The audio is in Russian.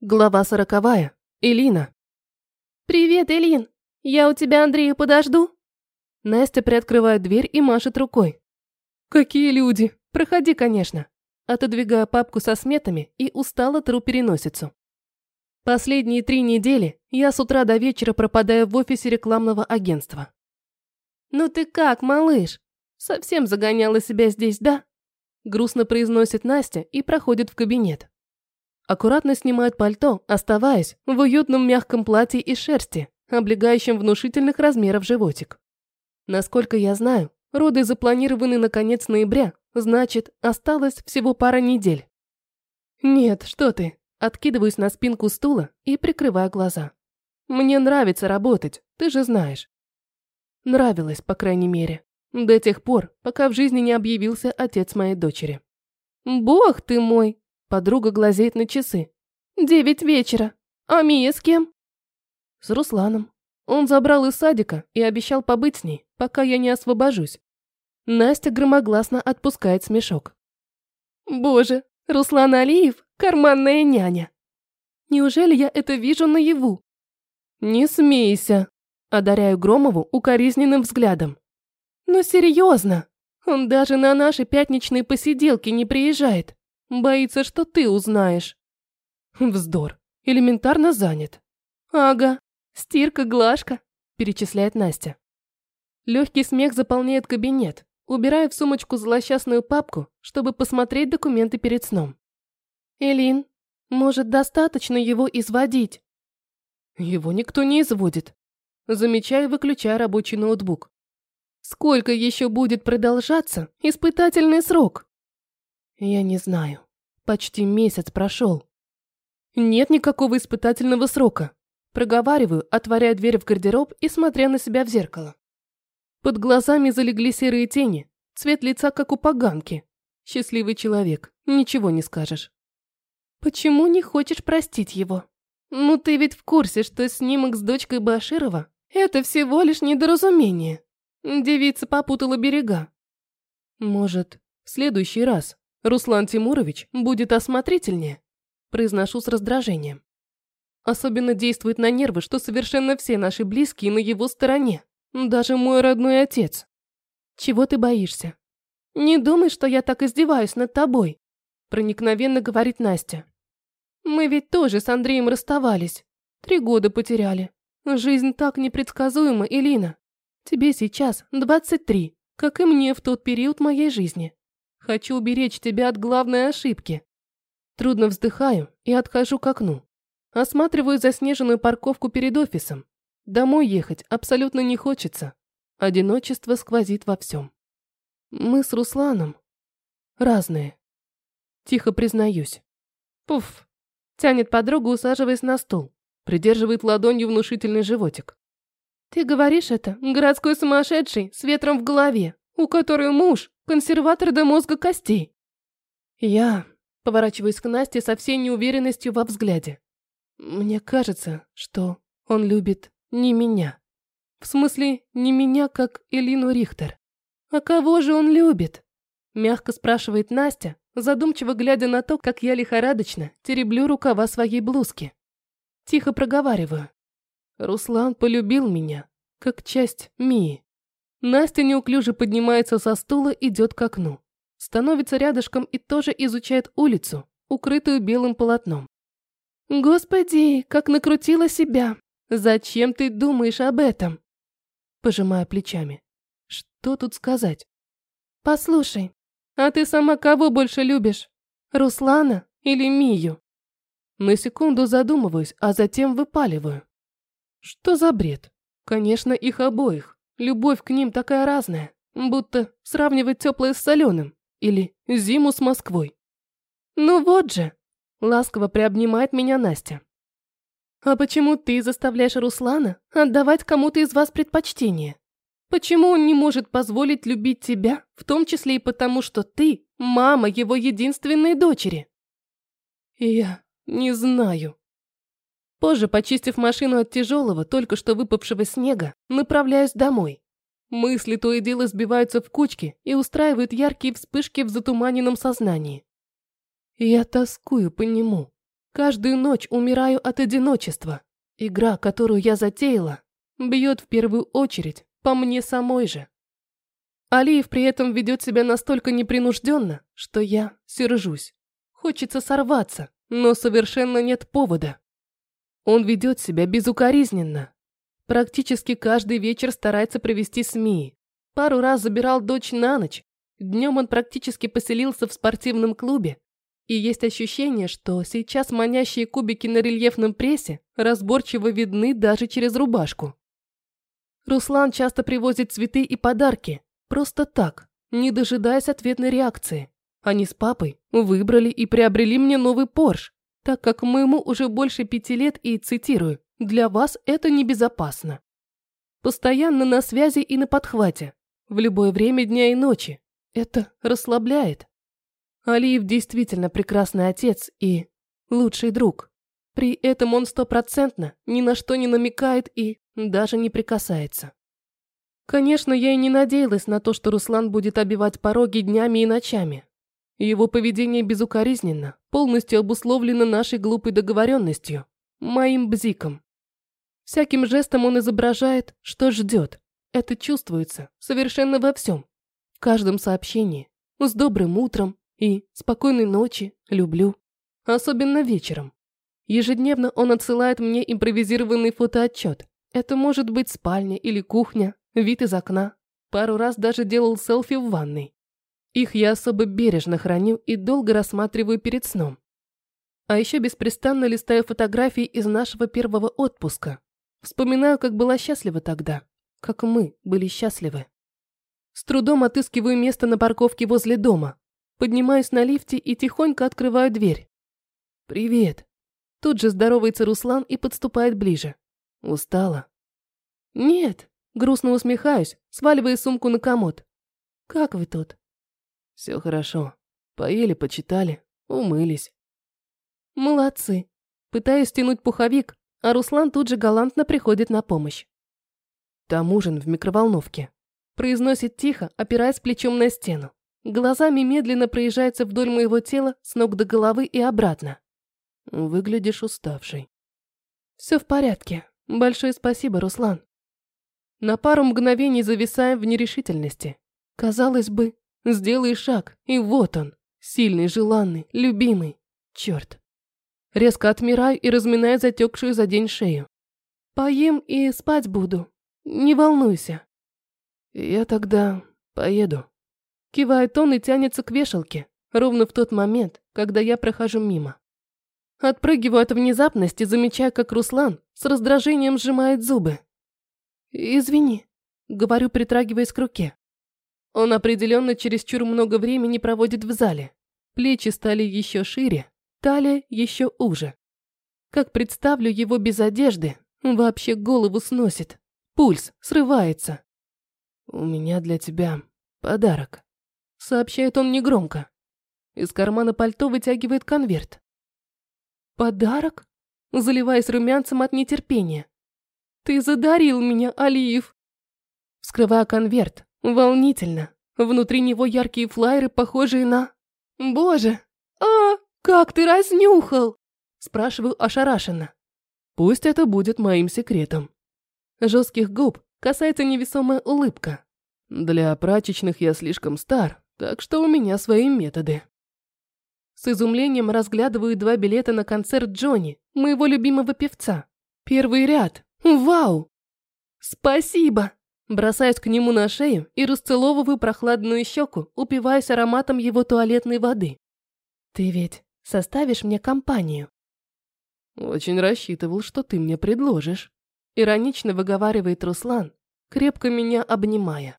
Глава сороковая. Элина. «Привет, Элин! Я у тебя Андрея подожду?» Настя приоткрывает дверь и машет рукой. «Какие люди! Проходи, конечно!» Отодвигаю папку со сметами и устало тру переносицу. Последние три недели я с утра до вечера пропадаю в офисе рекламного агентства. «Ну ты как, малыш? Совсем загоняла себя здесь, да?» Грустно произносит Настя и проходит в кабинет. Аккуратно снимает пальто, оставаясь в уютном мягком платье из шерсти, облегающем внушительных размеров животик. Насколько я знаю, роды запланированы на конец ноября, значит, осталось всего пара недель. Нет, что ты. Откидываюсь на спинку стула и прикрываю глаза. Мне нравится работать, ты же знаешь. Нравилось, по крайней мере. До тех пор, пока в жизни не объявился отец моей дочери. «Бог ты мой!» Подруга глазеет на часы. «Девять вечера. А Мия с кем?» «С Русланом. Он забрал из садика и обещал побыть с ней, пока я не освобожусь». Настя громогласно отпускает смешок. «Боже, Руслан Алиев – карманная няня. Неужели я это вижу наяву?» «Не смейся», – одаряю Громову укоризненным взглядом. «Ну серьезно, он даже на наши пятничные посиделки не приезжает. Боится, что ты узнаешь. Вздор. Элементарно занят. Ага. Стирка, глажка, перечисляет Настя. Легкий смех заполняет кабинет. Убираю в сумочку злосчастную папку, чтобы посмотреть документы перед сном. Элин, может, достаточно его изводить? Его никто не изводит. Замечаю, выключая рабочий ноутбук. Сколько еще будет продолжаться испытательный срок? Я не знаю. Почти месяц прошел. Нет никакого испытательного срока. Проговариваю, отворяя дверь в гардероб и смотря на себя в зеркало. Под глазами залегли серые тени, цвет лица как у поганки. Счастливый человек, ничего не скажешь. Почему не хочешь простить его? Ну ты ведь в курсе, что снимок с дочкой Баширова – это всего лишь недоразумение. Девица попутала берега. Может, в следующий раз Руслан Тимурович будет осмотрительнее, произношу с раздражением. Особенно действует на нервы, что совершенно все наши близкие на его стороне, даже мой родной отец. Чего ты боишься? Не думай, что я так издеваюсь над тобой, проникновенно говорит Настя. Мы ведь тоже с Андреем расставались. Три года потеряли. Жизнь так непредсказуема, Элина. Тебе сейчас 23, как и мне в тот период моей жизни. Хочу уберечь тебя от главной ошибки. Трудно вздыхаю и отхожу к окну. Осматриваю заснеженную парковку перед офисом. Домой ехать абсолютно не хочется. Одиночество сквозит во всем. Мы с Русланом разные. Тихо признаюсь. Пуф. Тянет подругу, усаживаясь на стул. Придерживает ладонью внушительный животик. Ты говоришь это, городской сумасшедший, с ветром в голове, у которой муж Консерватор до мозга костей. Я поворачиваюсь к Насте со всей неуверенностью во взгляде. Мне кажется, что он любит не меня. В смысле, не меня, как Элину Рихтер. А кого же он любит? Мягко спрашивает Настя, задумчиво глядя на то, как я лихорадочно тереблю рукава своей блузки. Тихо проговариваю. Руслан полюбил меня, как часть Мии. Настя неуклюже поднимается со стула, идет к окну. Становится рядышком и тоже изучает улицу, укрытую белым полотном. «Господи, как накрутила себя! Зачем ты думаешь об этом?» Пожимая плечами. Что тут сказать? «Послушай, а ты сама кого больше любишь? Руслана или Мию?» На секунду задумываюсь, а затем выпаливаю. Что за бред? Конечно, их обоих. Любовь к ним такая разная, будто сравнивать теплое с соленым или зиму с Москвой. Ну вот же, ласково приобнимает меня Настя. А почему ты заставляешь Руслана отдавать кому-то из вас предпочтение? Почему он не может позволить любить тебя, в том числе и потому, что ты мама его единственной дочери? Я не знаю. Позже, почистив машину от тяжелого, только что выпавшего снега, направляюсь домой. Мысли то и дело сбиваются в кучки и устраивают яркие вспышки в затуманенном сознании. Я тоскую по нему. Каждую ночь умираю от одиночества. Игра, которую я затеяла, бьет в первую очередь по мне самой же. Алиев при этом ведет себя настолько непринужденно, что я сержусь. Хочется сорваться, но совершенно нет повода. Он ведет себя безукоризненно. Практически каждый вечер старается провести с Мией. Пару раз забирал дочь на ночь. Днем он практически поселился в спортивном клубе. И есть ощущение, что сейчас манящие кубики на рельефном прессе разборчиво видны даже через рубашку. Руслан часто привозит цветы и подарки, просто так, не дожидаясь ответной реакции. Они с папой выбрали и приобрели мне новый Порш, так как моему уже больше пяти лет и, цитирую, «для вас это небезопасно». Постоянно на связи и на подхвате, в любое время дня и ночи. Это расслабляет. Алиев действительно прекрасный отец и лучший друг. При этом он стопроцентно ни на что не намекает и даже не прикасается. Конечно, я и не надеялась на то, что Руслан будет обивать пороги днями и ночами. Его поведение безукоризненно, полностью обусловлено нашей глупой договоренностью, моим бзиком. Всяким жестом он изображает, что ждет. Это чувствуется совершенно во всем. В каждом сообщении. С добрым утром и спокойной ночи, люблю. Особенно вечером. Ежедневно он отсылает мне импровизированный фотоотчет. Это может быть спальня или кухня, вид из окна. Пару раз даже делал селфи в ванной. Их я особо бережно храню и долго рассматриваю перед сном. А еще беспрестанно листаю фотографии из нашего первого отпуска. Вспоминаю, как была счастлива тогда. Как мы были счастливы. С трудом отыскиваю место на парковке возле дома. Поднимаюсь на лифте и тихонько открываю дверь. «Привет». Тут же здоровается Руслан и подступает ближе. Устала? Нет. Грустно усмехаюсь, сваливая сумку на комод. Как вы тут? Все хорошо. Поели, почитали, умылись. Молодцы. Пытаюсь стянуть пуховик, а Руслан тут же галантно приходит на помощь. Там ужин в микроволновке. Произносит тихо, опираясь плечом на стену. Глазами медленно проезжается вдоль моего тела с ног до головы и обратно. Выглядишь уставшей. Все в порядке. Большое спасибо, Руслан. На пару мгновений зависаем в нерешительности. Казалось бы, сделай шаг, и вот он. Сильный, желанный, любимый. Черт. Резко отмираю и разминаю затекшую за день шею. Поем и спать буду. Не волнуйся. Я тогда поеду. Кивает он и тянется к вешалке, ровно в тот момент, когда я прохожу мимо. Отпрыгиваю от внезапности, замечая, как Руслан с раздражением сжимает зубы. «Извини», — говорю, притрагиваясь к руке. Он определенно чересчур много времени проводит в зале. Плечи стали еще шире, талия еще уже. Как представлю его без одежды, вообще голову сносит. Пульс срывается. «У меня для тебя подарок», — сообщает он негромко. Из кармана пальто вытягивает конверт. «Подарок?» Заливаясь румянцем от нетерпения. «Ты задарил меня, Алиев!» Вскрывая конверт, волнительно. Внутри него яркие флайеры, похожие на... «Боже! А, как ты разнюхал?» Спрашиваю ошарашенно. «Пусть это будет моим секретом». Жестких губ касается невесомая улыбка. Для прачечных я слишком стар, так что у меня свои методы. С изумлением разглядываю два билета на концерт Джонни, моего любимого певца. Первый ряд. Вау! Спасибо! Бросаюсь к нему на шею и расцеловываю прохладную щеку, упиваясь ароматом его туалетной воды. Ты ведь составишь мне компанию? Очень рассчитывал, что ты мне предложишь. Иронично выговаривает Руслан, крепко меня обнимая.